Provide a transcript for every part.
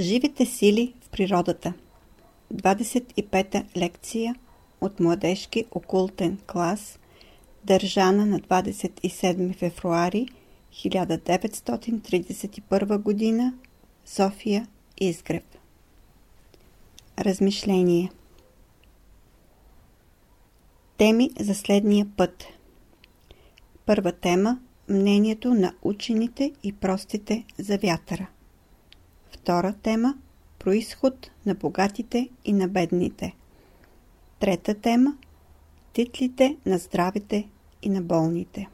Живите сили в природата. 25-та лекция от младежки окултен клас държана на 27 февруари 1931 г. София Изгреб Размишление. Теми за следния път. Първа тема – мнението на учените и простите за вятъра Втора тема – происход на богатите и на бедните. Трета тема – титлите на здравите и на болните.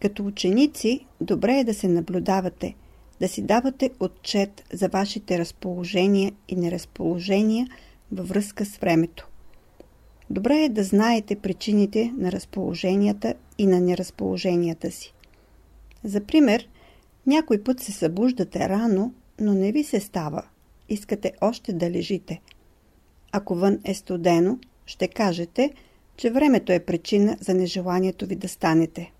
Като ученици, добре е да се наблюдавате, да си давате отчет за вашите разположения и неразположения във връзка с времето. Добре е да знаете причините на разположенията и на неразположенията си. За пример, някой път се събуждате рано, но не ви се става. Искате още да лежите. Ако вън е студено, ще кажете, че времето е причина за нежеланието ви да станете.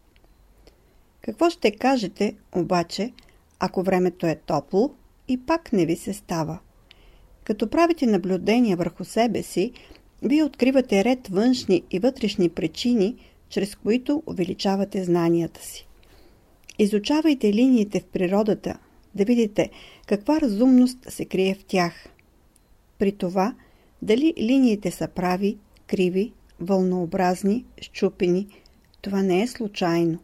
Какво ще кажете, обаче, ако времето е топло и пак не ви се става? Като правите наблюдения върху себе си, вие откривате ред външни и вътрешни причини, чрез които увеличавате знанията си. Изучавайте линиите в природата, да видите каква разумност се крие в тях. При това, дали линиите са прави, криви, вълнообразни, щупени, това не е случайно.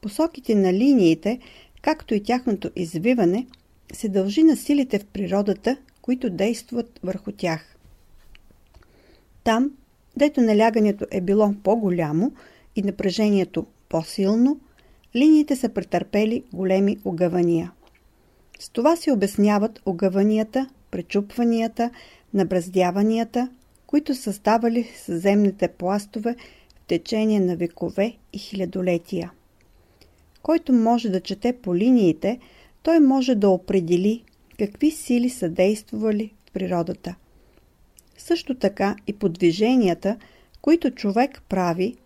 Посоките на линиите, както и тяхното извиване, се дължи на силите в природата, които действат върху тях. Там, дето налягането е било по-голямо и напрежението по-силно, линиите са претърпели големи огъвания. С това се обясняват огъванията, пречупванията, набраздяванията, които са ставали с земните пластове в течение на векове и хилядолетия. Който може да чете по линиите, той може да определи какви сили са действували в природата. Също така и по движенията, които човек прави,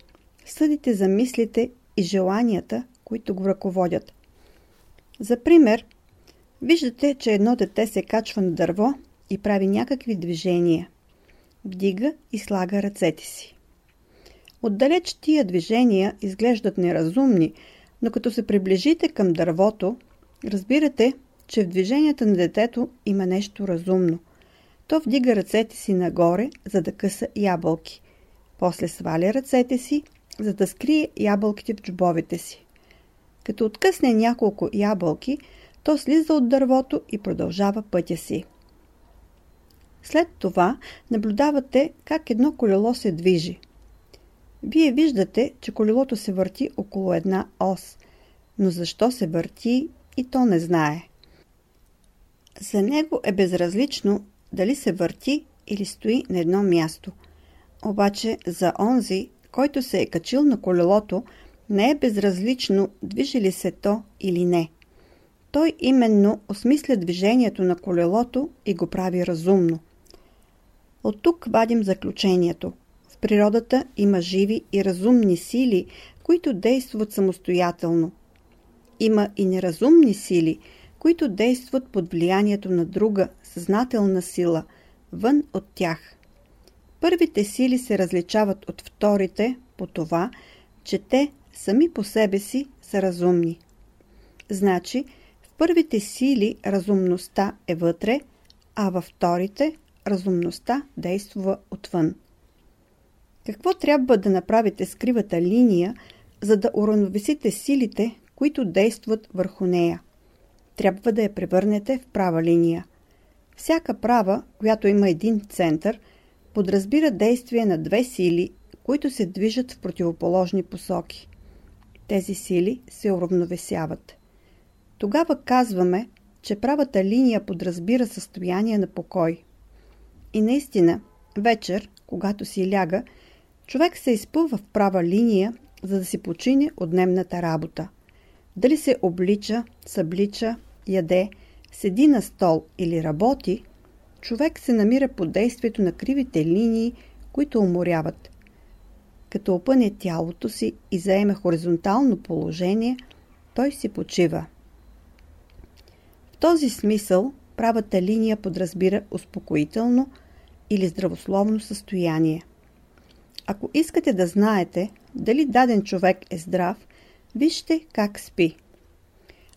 съдите за мислите и желанията, които го ръководят. За пример, виждате, че едно дете се качва на дърво и прави някакви движения. Вдига и слага ръцете си. Отдалеч тия движения изглеждат неразумни, но като се приближите към дървото, разбирате, че в движенията на детето има нещо разумно. То вдига ръцете си нагоре, за да къса ябълки. После сваля ръцете си, за да скрие ябълките в джобовете си. Като откъсне няколко ябълки, то слиза от дървото и продължава пътя си. След това наблюдавате как едно колело се движи. Вие виждате, че колелото се върти около една ос, но защо се върти и то не знае. За него е безразлично дали се върти или стои на едно място. Обаче за онзи, който се е качил на колелото, не е безразлично движи ли се то или не. Той именно осмисля движението на колелото и го прави разумно. От тук вадим заключението. В природата има живи и разумни сили, които действат самостоятелно. Има и неразумни сили, които действат под влиянието на друга съзнателна сила, вън от тях. Първите сили се различават от вторите по това, че те сами по себе си са разумни. Значи, в първите сили разумността е вътре, а във вторите разумността действа отвън. Какво трябва да направите с кривата линия, за да уравновесите силите, които действат върху нея? Трябва да я превърнете в права линия. Всяка права, която има един център, подразбира действие на две сили, които се движат в противоположни посоки. Тези сили се уравновесяват. Тогава казваме, че правата линия подразбира състояние на покой. И наистина, вечер, когато си ляга, човек се изпълва в права линия, за да си почине от дневната работа. Дали се облича, съблича, яде, седи на стол или работи, човек се намира под действието на кривите линии, които уморяват. Като опъне тялото си и заеме хоризонтално положение, той си почива. В този смисъл правата линия подразбира успокоително или здравословно състояние. Ако искате да знаете дали даден човек е здрав, вижте как спи.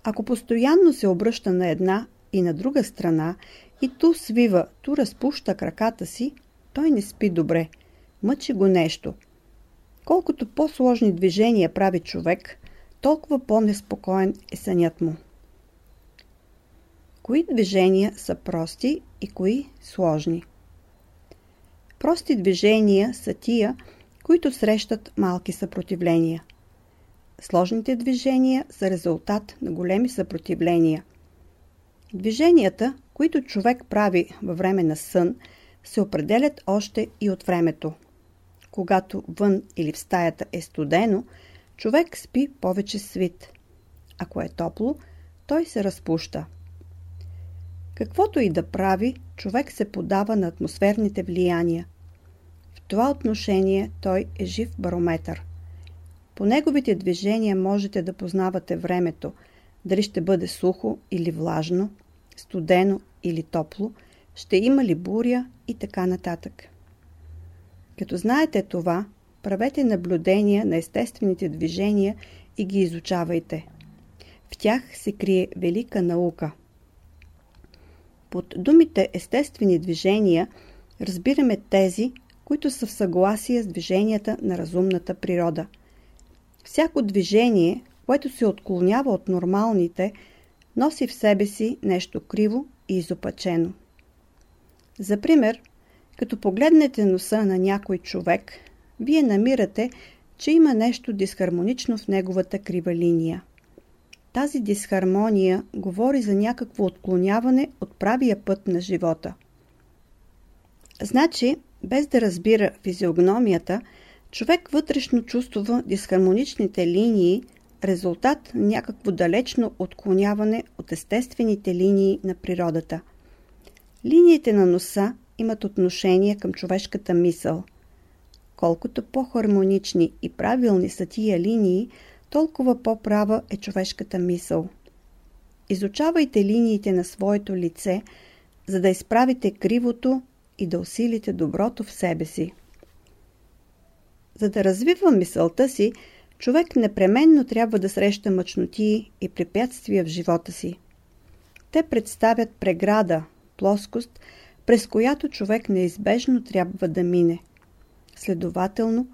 Ако постоянно се обръща на една и на друга страна и ту свива, ту разпуща краката си, той не спи добре. Мъчи го нещо. Колкото по-сложни движения прави човек, толкова по-неспокоен е сънят му. Кои движения са прости и кои сложни? Прости движения са тия, които срещат малки съпротивления. Сложните движения са резултат на големи съпротивления. Движенията, които човек прави във време на сън, се определят още и от времето. Когато вън или в стаята е студено, човек спи повече свит. Ако е топло, той се разпуща. Каквото и да прави, човек се подава на атмосферните влияния. В това отношение той е жив барометър. По неговите движения можете да познавате времето, дали ще бъде сухо или влажно, студено или топло, ще има ли буря и така нататък. Като знаете това, правете наблюдения на естествените движения и ги изучавайте. В тях се крие велика наука. Под думите естествени движения разбираме тези, които са в съгласие с движенията на разумната природа. Всяко движение, което се отклонява от нормалните, носи в себе си нещо криво и изопачено. За пример, като погледнете носа на някой човек, вие намирате, че има нещо дисхармонично в неговата крива линия. Тази дисхармония говори за някакво отклоняване от правия път на живота. Значи, без да разбира физиогномията, човек вътрешно чувства дисхармоничните линии, резултат на някакво далечно отклоняване от естествените линии на природата. Линиите на носа имат отношение към човешката мисъл. Колкото по-хармонични и правилни са тия линии, толкова по-права е човешката мисъл. Изучавайте линиите на своето лице, за да изправите кривото и да усилите доброто в себе си. За да развива мисълта си, човек непременно трябва да среща мъчноти и препятствия в живота си. Те представят преграда, плоскост, през която човек неизбежно трябва да мине. Следователно,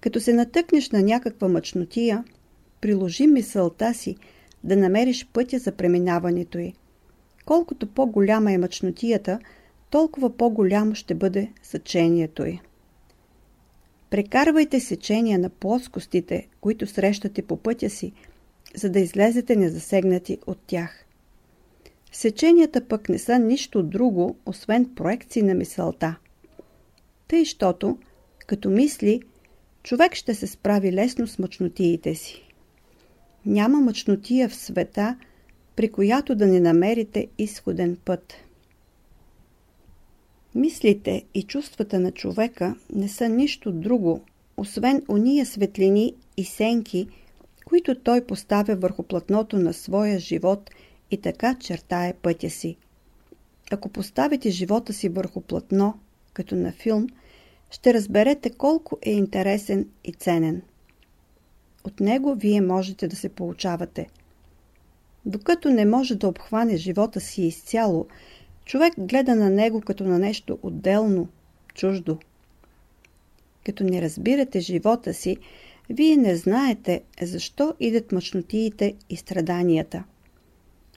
като се натъкнеш на някаква мъчнотия, приложи мисълта си да намериш пътя за преминаването й. Колкото по-голяма е мъчнотията, толкова по-голямо ще бъде съчението й. Прекарвайте сечения на плоскостите, които срещате по пътя си, за да излезете незасегнати от тях. Сеченията пък не са нищо друго, освен проекции на мисълта. Тъй, щото, като мисли, човек ще се справи лесно с мъчнотиите си. Няма мъчнотия в света, при която да не намерите изходен път. Мислите и чувствата на човека не са нищо друго, освен уния светлини и сенки, които той поставя върху платното на своя живот и така чертае пътя си. Ако поставите живота си върху платно, като на филм, ще разберете колко е интересен и ценен. От него вие можете да се получавате. Докато не може да обхване живота си изцяло, човек гледа на него като на нещо отделно, чуждо. Като не разбирате живота си, вие не знаете защо идат мъчнотиите и страданията.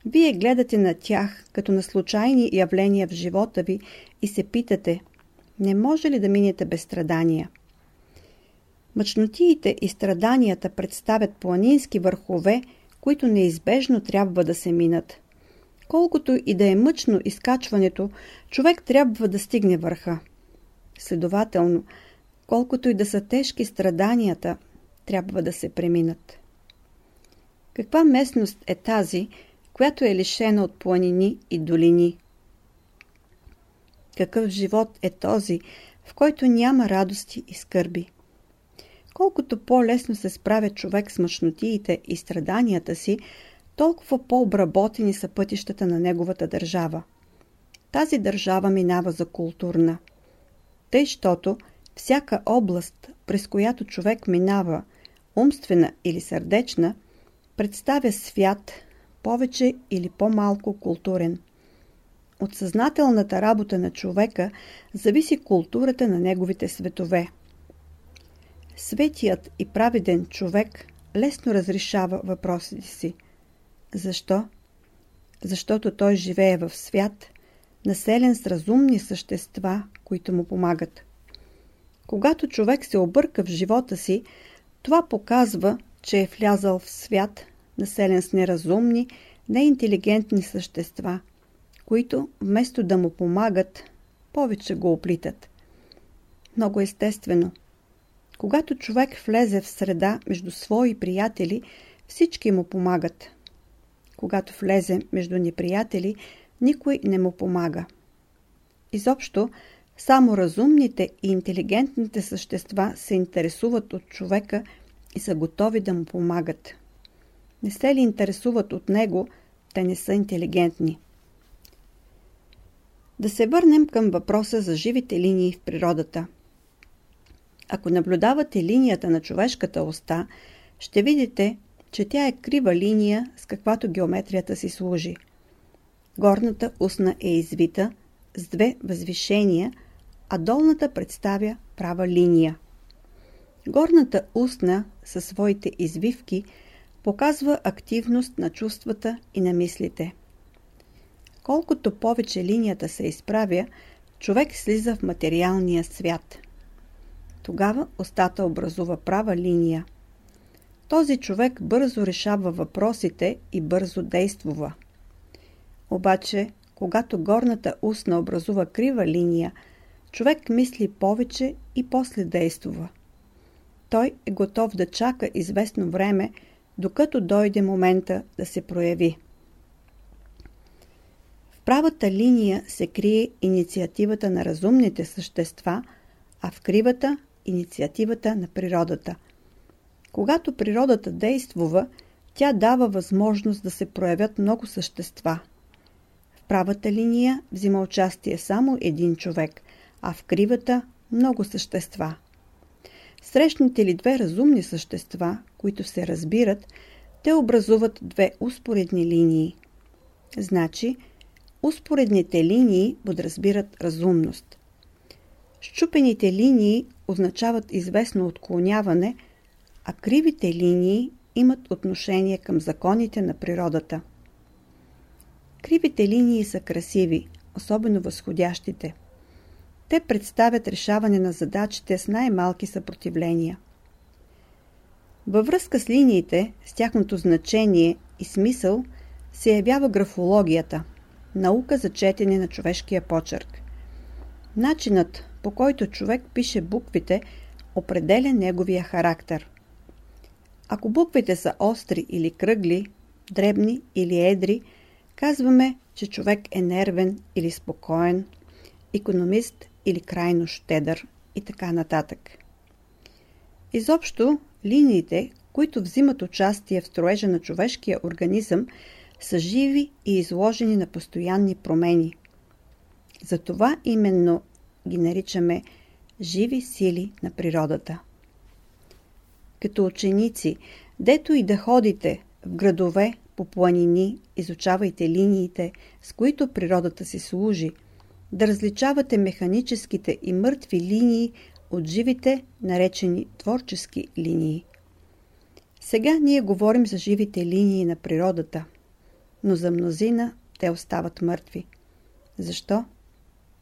Вие гледате на тях като на случайни явления в живота ви и се питате, не може ли да минете без страдания? Мъчнотиите и страданията представят планински върхове, които неизбежно трябва да се минат. Колкото и да е мъчно изкачването, човек трябва да стигне върха. Следователно, колкото и да са тежки страданията, трябва да се преминат. Каква местност е тази, която е лишена от планини и долини? Какъв живот е този, в който няма радости и скърби? Колкото по-лесно се справя човек с мъчнотиите и страданията си, толкова по-обработени са пътищата на неговата държава. Тази държава минава за културна. Тъй, щото всяка област, през която човек минава, умствена или сърдечна, представя свят повече или по-малко културен. От съзнателната работа на човека зависи културата на неговите светове. Светият и праведен човек лесно разрешава въпросите си. Защо? Защото той живее в свят, населен с разумни същества, които му помагат. Когато човек се обърка в живота си, това показва, че е влязал в свят, населен с неразумни, неинтелигентни същества, които вместо да му помагат, повече го оплитат. Много естествено. Когато човек влезе в среда между свои приятели, всички му помагат. Когато влезе между неприятели, никой не му помага. Изобщо, само разумните и интелигентните същества се интересуват от човека и са готови да му помагат. Не се ли интересуват от него, те не са интелигентни. Да се върнем към въпроса за живите линии в природата. Ако наблюдавате линията на човешката уста, ще видите, че тя е крива линия, с каквато геометрията си служи. Горната устна е извита с две възвишения, а долната представя права линия. Горната устна със своите извивки показва активност на чувствата и на мислите. Колкото повече линията се изправя, човек слиза в материалния свят. Тогава устата образува права линия. Този човек бързо решава въпросите и бързо действува. Обаче, когато горната устна образува крива линия, човек мисли повече и после действува. Той е готов да чака известно време, докато дойде момента да се прояви. В правата линия се крие инициативата на разумните същества, а в кривата – инициативата на природата. Когато природата действува, тя дава възможност да се проявят много същества. В правата линия взима участие само един човек, а в кривата – много същества. Срещнете ли две разумни същества, които се разбират, те образуват две успоредни линии. Значи, успоредните линии подразбират разумност. Щупените линии означават известно отклоняване, а кривите линии имат отношение към законите на природата. Кривите линии са красиви, особено възходящите. Те представят решаване на задачите с най-малки съпротивления. Във връзка с линиите, с тяхното значение и смисъл, се явява графологията – наука за четене на човешкия почерк. Начинът, по който човек пише буквите, определя неговия характер. Ако буквите са остри или кръгли, дребни или едри, казваме, че човек е нервен или спокоен, економист или крайно щедър и така нататък. Изобщо, линиите, които взимат участие в строежа на човешкия организъм, са живи и изложени на постоянни промени. Затова именно ги наричаме живи сили на природата. Като ученици, дето и да ходите в градове, по планини, изучавайте линиите, с които природата си служи – да различавате механическите и мъртви линии от живите, наречени творчески линии. Сега ние говорим за живите линии на природата, но за мнозина те остават мъртви. Защо?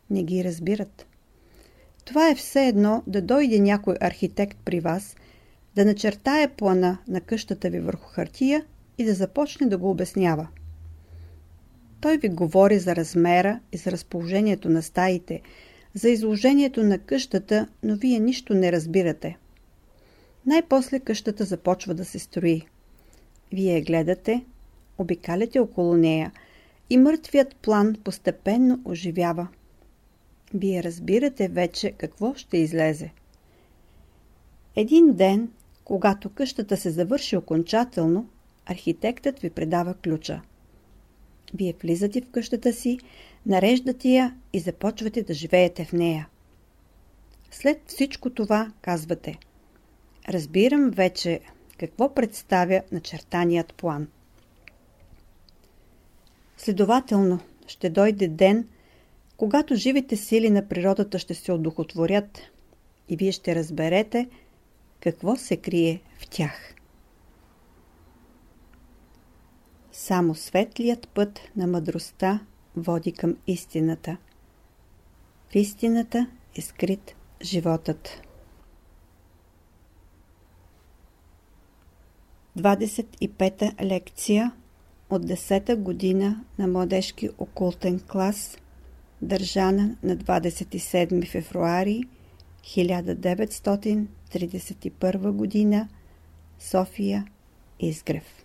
Не ги разбират. Това е все едно да дойде някой архитект при вас, да начертае плана на къщата ви върху хартия и да започне да го обяснява. Той ви говори за размера и за разположението на стаите, за изложението на къщата, но вие нищо не разбирате. Най-после къщата започва да се строи. Вие гледате, обикаляте около нея и мъртвият план постепенно оживява. Вие разбирате вече какво ще излезе. Един ден, когато къщата се завърши окончателно, архитектът ви предава ключа. Вие влизате в къщата си, нареждате я и започвате да живеете в нея. След всичко това казвате Разбирам вече какво представя начертаният план. Следователно, ще дойде ден, когато живите сили на природата ще се одухотворят и вие ще разберете какво се крие в тях. Само светлият път на мъдростта води към истината. В истината е скрит животът. 25-та лекция от 10-та година на младежки окултен клас, държана на 27 февруари 1931 година, София, Изгрев.